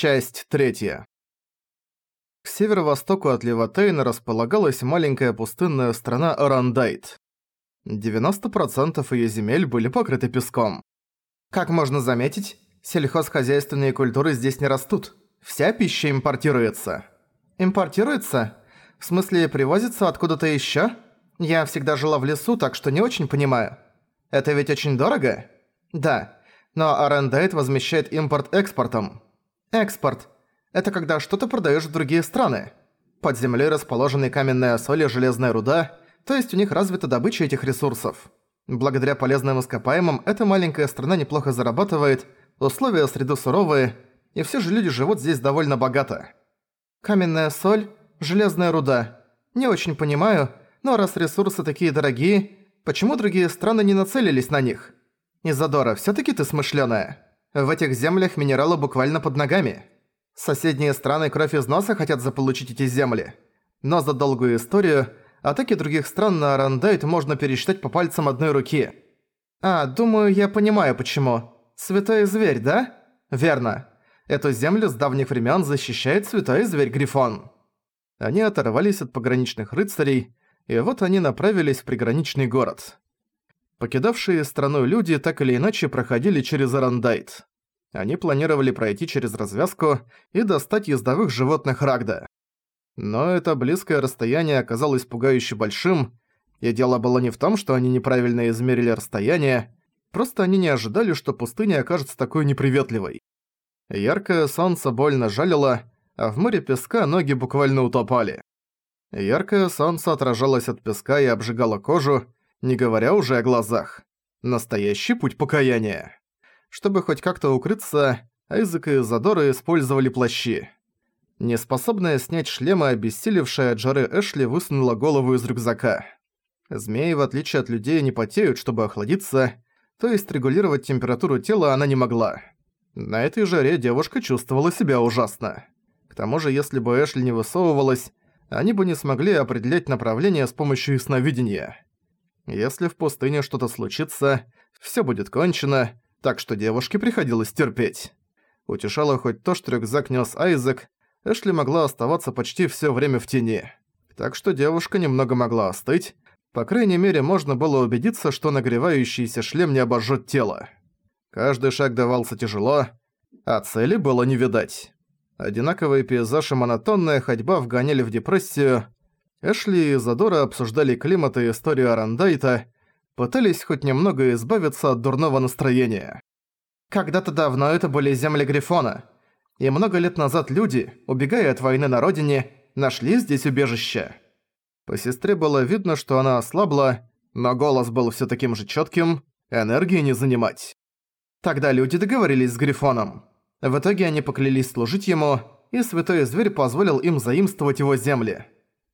Часть третья. К северо-востоку от Левотейна располагалась маленькая пустынная страна Орандайт. 90% её земель были покрыты песком. Как можно заметить, сельхозхозяйственные культуры здесь не растут. Вся пища импортируется. Импортируется? В смысле, привозится откуда-то ещё? Я всегда жила в лесу, так что не очень понимаю. Это ведь очень дорого? Да. Но Орандайт возмещает импорт экспортом. Экспорт – это когда что-то продаешь в другие страны. Под землей расположены каменная соль и железная руда, то есть у них развита добыча этих ресурсов. Благодаря полезным ископаемым эта маленькая страна неплохо зарабатывает, условия среды суровые, и все же люди живут здесь довольно богато. Каменная соль, железная руда. Не очень понимаю, но раз ресурсы такие дорогие, почему другие страны не нацелились на них? Изадора, всё-таки ты смышлёная. В этих землях минералы буквально под ногами. Соседние страны кровь из носа хотят заполучить эти земли. Но за долгую историю атаки других стран на Арандайт можно пересчитать по пальцам одной руки. А, думаю, я понимаю почему. Святой зверь, да? Верно. Эту землю с давних времен защищает святой зверь Грифон. Они оторвались от пограничных рыцарей, и вот они направились в приграничный город. Покидавшие страну люди так или иначе проходили через Арандайт. Они планировали пройти через развязку и достать ездовых животных Рагда. Но это близкое расстояние оказалось пугающе большим, и дело было не в том, что они неправильно измерили расстояние, просто они не ожидали, что пустыня окажется такой неприветливой. Яркое солнце больно жалило, а в море песка ноги буквально утопали. Яркое солнце отражалось от песка и обжигало кожу, не говоря уже о глазах. Настоящий путь покаяния. Чтобы хоть как-то укрыться, Айзек и Задора использовали плащи. Неспособная снять шлема, обессилевшая от жары Эшли высунула голову из рюкзака. Змеи, в отличие от людей, не потеют, чтобы охладиться, то есть регулировать температуру тела она не могла. На этой жаре девушка чувствовала себя ужасно. К тому же, если бы Эшли не высовывалась, они бы не смогли определять направление с помощью ясновидения. Если в пустыне что-то случится, всё будет кончено, так что девушке приходилось терпеть. Утешало хоть то, что рюкзак нёс Айзек, Эшли могла оставаться почти всё время в тени. Так что девушка немного могла остыть, по крайней мере, можно было убедиться, что нагревающийся шлем не обожжёт тело. Каждый шаг давался тяжело, а цели было не видать. Одинаковый пейзаж и монотонная ходьба вгоняли в депрессию, Эшли и Задора обсуждали климат и историю Арандайта, пытались хоть немного избавиться от дурного настроения. Когда-то давно это были земли Грифона, и много лет назад люди, убегая от войны на родине, нашли здесь убежище. По сестре было видно, что она ослабла, но голос был всё таким же чётким, энергии не занимать. Тогда люди договорились с Грифоном. В итоге они поклялись служить ему, и Святой Зверь позволил им заимствовать его земли.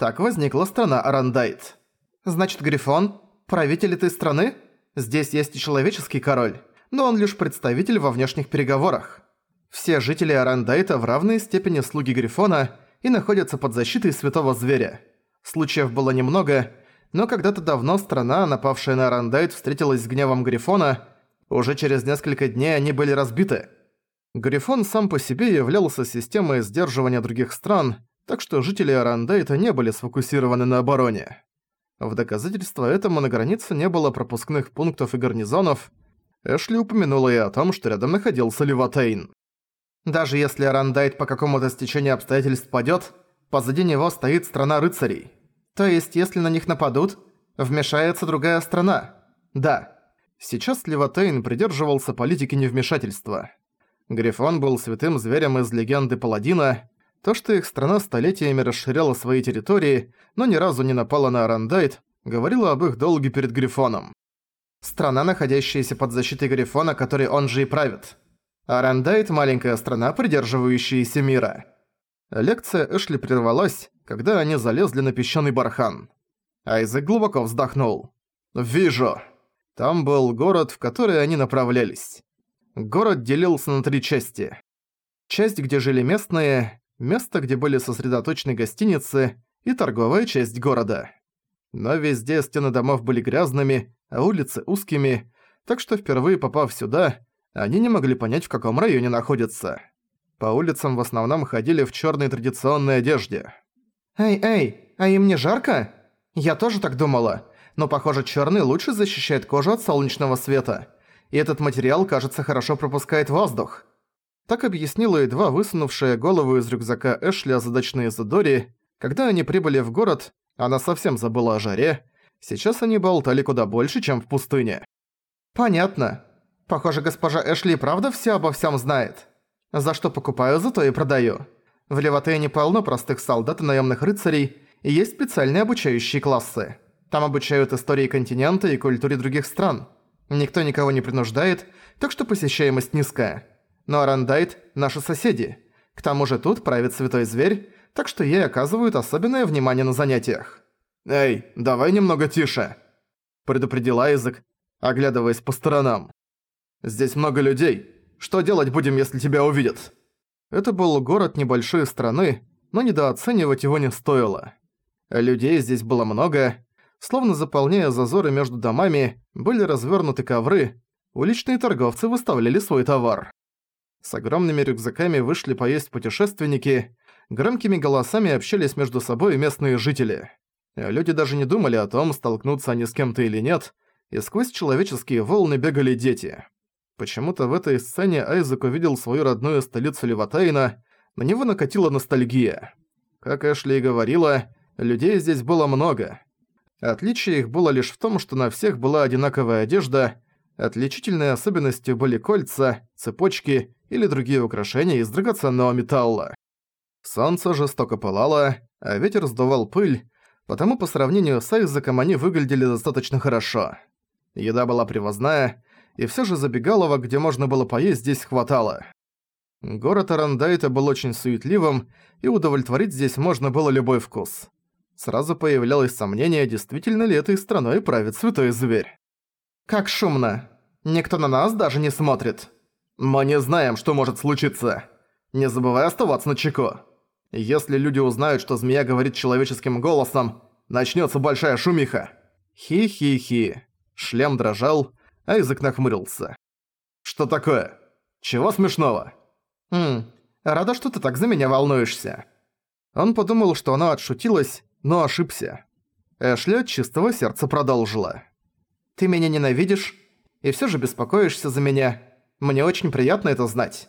Так возникла страна Арандайт. Значит, Грифон – правитель этой страны? Здесь есть и человеческий король, но он лишь представитель во внешних переговорах. Все жители Арандайта в равной степени слуги Грифона и находятся под защитой Святого Зверя. Случаев было немного, но когда-то давно страна, напавшая на Арандайт, встретилась с гневом Грифона. Уже через несколько дней они были разбиты. Грифон сам по себе являлся системой сдерживания других стран – так что жители Арандайта не были сфокусированы на обороне. В доказательство этому на границе не было пропускных пунктов и гарнизонов. Эшли упомянула и о том, что рядом находился Ливатейн. Даже если Арандайт по какому-то стечению обстоятельств падёт, позади него стоит страна рыцарей. То есть, если на них нападут, вмешается другая страна. Да. Сейчас Ливатейн придерживался политики невмешательства. Грифон был святым зверем из легенды Паладина, то, что их страна столетиями расширяла свои территории, но ни разу не напала на Арандайт, говорило об их долге перед Грифоном. Страна, находящаяся под защитой Грифона, который он же и правит. Арандайт – маленькая страна, придерживающаяся мира. Лекция Эшли прервалась, когда они залезли на песчаный бархан. Айзек глубоко вздохнул. «Вижу». Там был город, в который они направлялись. Город делился на три части. Часть, где жили местные, место, где были сосредоточены гостиницы и торговая часть города. Но везде стены домов были грязными, а улицы узкими, так что впервые попав сюда, они не могли понять, в каком районе находятся. По улицам в основном ходили в черной традиционной одежде. «Эй, эй, а им не жарко? Я тоже так думала. Но, похоже, черный лучше защищает кожу от солнечного света. И этот материал, кажется, хорошо пропускает воздух». Так объяснила едва высунувшая голову из рюкзака Эшли озадачной Изадори. Когда они прибыли в город, она совсем забыла о жаре. Сейчас они болтали куда больше, чем в пустыне. «Понятно. Похоже, госпожа Эшли правда все обо всем знает. За что покупаю, зато и продаю. В Леватене полно простых солдат и наемных рыцарей, и есть специальные обучающие классы. Там обучают истории континента и культуре других стран. Никто никого не принуждает, так что посещаемость низкая. Но Арандайт – наши соседи. К тому же тут правит святой зверь, так что ей оказывают особенное внимание на занятиях. «Эй, давай немного тише», – предупредил Айзек, оглядываясь по сторонам. «Здесь много людей. Что делать будем, если тебя увидят?» Это был город небольшой страны, но недооценивать его не стоило. Людей здесь было много. Словно заполняя зазоры между домами, были развернуты ковры, уличные торговцы выставляли свой товар. С огромными рюкзаками вышли поесть путешественники, громкими голосами общались между собой местные жители. Люди даже не думали о том, столкнуться они с кем-то или нет, и сквозь человеческие волны бегали дети. Почему-то в этой сцене Айзек увидел свою родную столицу Леватайна, на него накатила ностальгия. Как Эшли и говорила, людей здесь было много. Отличие их было лишь в том, что на всех была одинаковая одежда, отличительной особенностью были кольца, цепочки или другие украшения из драгоценного металла. Солнце жестоко пылало, а ветер сдувал пыль, потому по сравнению с Айзеком они выглядели достаточно хорошо. Еда была привозная, и всё же забегаловок, где можно было поесть, здесь хватало. Город Арандайта был очень суетливым, и удовлетворить здесь можно было любой вкус. Сразу появлялось сомнение, действительно ли этой страной правит святой зверь. «Как шумно! Никто на нас даже не смотрит!» Мы не знаем, что может случиться. Не забывай оставаться на чеку. Если люди узнают, что змея говорит человеческим голосом, начнется большая шумиха. Хи-хи-хи. Шлем дрожал, а язык нахмурился. Что такое? Чего смешного? Хм, рада, что ты так за меня волнуешься. Он подумал, что она отшутилась, но ошибся. Эшли от чистого сердца продолжила. Ты меня ненавидишь и все же беспокоишься за меня. Мне очень приятно это знать».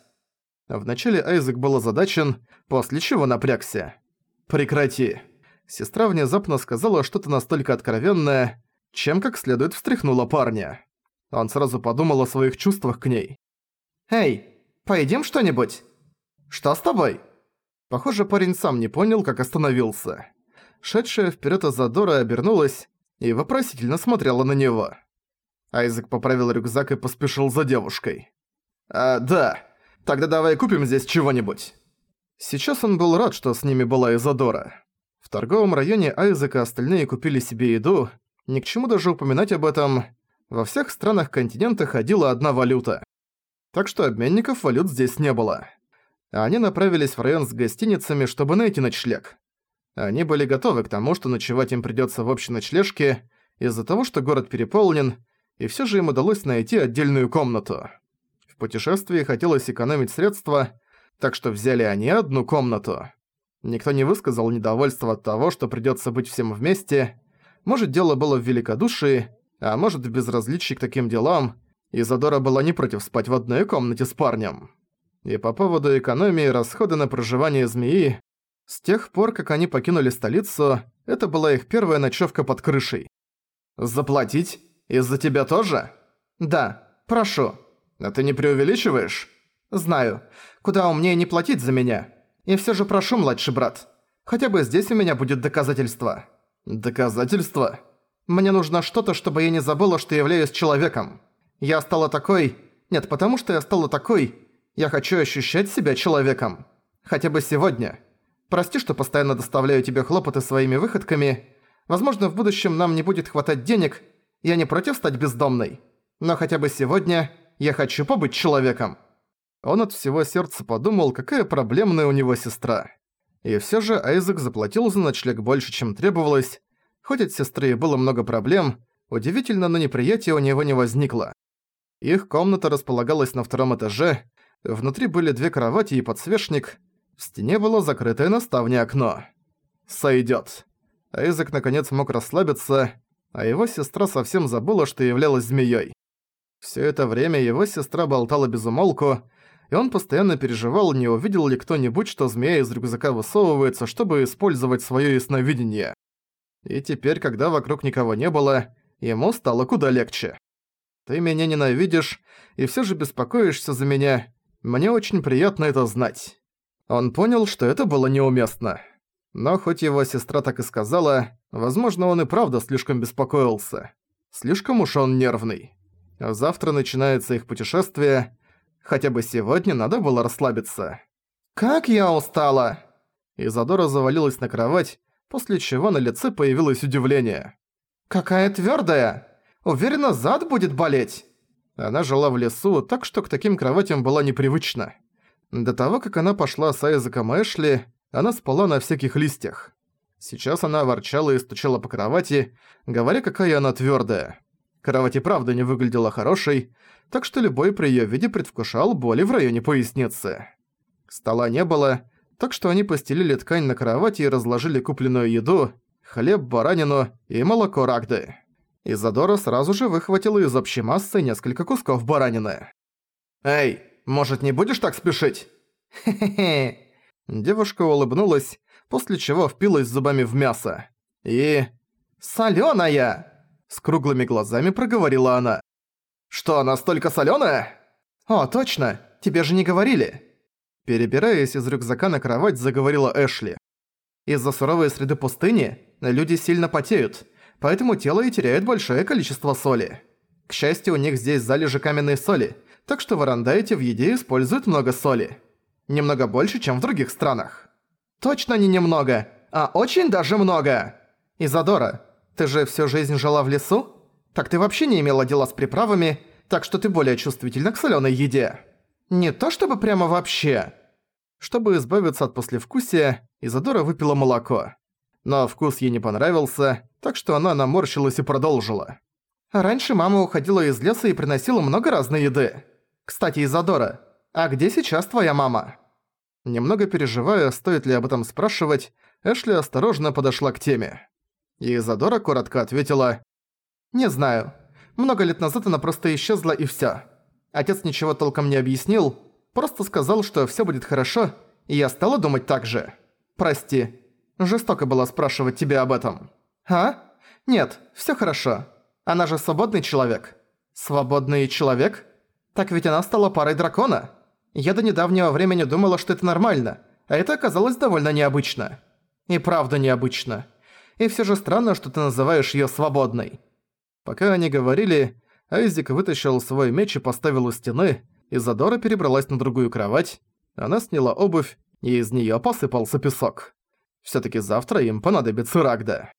Вначале Айзек был озадачен, после чего напрягся. «Прекрати». Сестра внезапно сказала что-то настолько откровенное, чем как следует встряхнула парня. Он сразу подумал о своих чувствах к ней. «Эй, поедим что-нибудь? Что с тобой?» Похоже, парень сам не понял, как остановился. Шедшая вперед Азадора обернулась и вопросительно смотрела на него. Айзек поправил рюкзак и поспешил за девушкой. «А, да. Тогда давай купим здесь чего-нибудь». Сейчас он был рад, что с ними была Изодора. В торговом районе Айзека остальные купили себе еду. Ни к чему даже упоминать об этом. Во всех странах континента ходила одна валюта. Так что обменников валют здесь не было. Они направились в район с гостиницами, чтобы найти ночлег. Они были готовы к тому, что ночевать им придётся в общей ночлежке, из-за того, что город переполнен, и всё же им удалось найти отдельную комнату путешествии хотелось экономить средства, так что взяли они одну комнату. Никто не высказал недовольства от того, что придётся быть всем вместе. Может, дело было в великодушии, а может, в безразличии к таким делам. Изодора была не против спать в одной комнате с парнем. И по поводу экономии расходы на проживание змеи, с тех пор, как они покинули столицу, это была их первая ночевка под крышей. «Заплатить? Из-за тебя тоже?» «Да, прошу». «А ты не преувеличиваешь?» «Знаю. Куда умнее не платить за меня. И всё же прошу, младший брат. Хотя бы здесь у меня будет доказательство». «Доказательство?» «Мне нужно что-то, чтобы я не забыла, что являюсь человеком. Я стала такой... Нет, потому что я стала такой... Я хочу ощущать себя человеком. Хотя бы сегодня. Прости, что постоянно доставляю тебе хлопоты своими выходками. Возможно, в будущем нам не будет хватать денег. Я не против стать бездомной. Но хотя бы сегодня я хочу побыть человеком». Он от всего сердца подумал, какая проблемная у него сестра. И всё же Айзек заплатил за ночлег больше, чем требовалось. Хоть от сестры и было много проблем, удивительно, но неприятия у него не возникло. Их комната располагалась на втором этаже, Внутри были две кровати и подсвечник. В стене было закрытое на ставне окно. Сойдёт. Айзек наконец мог расслабиться, а его сестра совсем забыла, что являлась змеей. Все это время его сестра болтала без умолку, и он постоянно переживал, не увидел ли кто-нибудь, что змея из рюкзака высовывается, чтобы использовать свое ясновидение. И теперь, когда вокруг никого не было, ему стало куда легче. «Ты меня ненавидишь, и все же беспокоишься за меня. Мне очень приятно это знать». Он понял, что это было неуместно. Но хоть его сестра так и сказала, возможно, он и правда слишком беспокоился. Слишком уж он нервный. Завтра начинается их путешествие. Хотя бы сегодня надо было расслабиться. «Как я устала!» Изадора завалилась на кровать, после чего на лице появилось удивление. «Какая твёрдая! Уверена, зад будет болеть!» Она жила в лесу, так что к таким кроватям была непривычна. До того, как она пошла с Айзеком Эшли, она спала на всяких листьях. Сейчас она ворчала и стучала по кровати, говоря, какая она твёрдая. Кровать и правда не выглядела хорошей, так что любой при её виде предвкушал боли в районе поясницы. Стола не было, так что они постелили ткань на кровати и разложили купленную еду, хлеб, баранину и молоко рагды. Изадора сразу же выхватила из общей массы несколько кусков баранины. «Эй, может, не будешь так спешить?» «Хе-хе-хе». Девушка улыбнулась, после чего впилась зубами в мясо. И... «Солёная!» С круглыми глазами проговорила она. «Что, настолько солёная?» «О, точно! Тебе же не говорили!» Перебираясь из рюкзака на кровать, заговорила Эшли. «Из-за суровой среды пустыни люди сильно потеют, поэтому тело и теряет большое количество соли. К счастью, у них здесь залежи каменной соли, так что в Арандайте в еде используют много соли. Немного больше, чем в других странах. Точно не немного, а очень даже много. Изадора, ты же всю жизнь жила в лесу? Так ты вообще не имела дела с приправами, так что ты более чувствительна к солёной еде. Не то чтобы прямо вообще. Чтобы избавиться от послевкусия, Изадора выпила молоко. Но вкус ей не понравился, так что она наморщилась и продолжила. Раньше мама уходила из леса и приносила много разной еды. Кстати, Изадора, а где сейчас твоя мама?» Немного переживая, стоит ли об этом спрашивать, Эшли осторожно подошла к теме. И Изадора коротко ответила «Не знаю. Много лет назад она просто исчезла и всё. Отец ничего толком не объяснил, просто сказал, что всё будет хорошо, и я стала думать так же. Прости. Жестоко было спрашивать тебя об этом. А? Нет, всё хорошо. Она же свободный человек. Свободный человек? Так ведь она стала парой дракона. Я до недавнего времени думала, что это нормально, а это оказалось довольно необычно. И правда необычно. И всё же странно, что ты называешь её свободной. Пока они говорили, Айзик вытащил свой меч и поставил у стены, Изадора перебралась на другую кровать, она сняла обувь, и из неё посыпался песок. Всё-таки завтра им понадобится Рагда.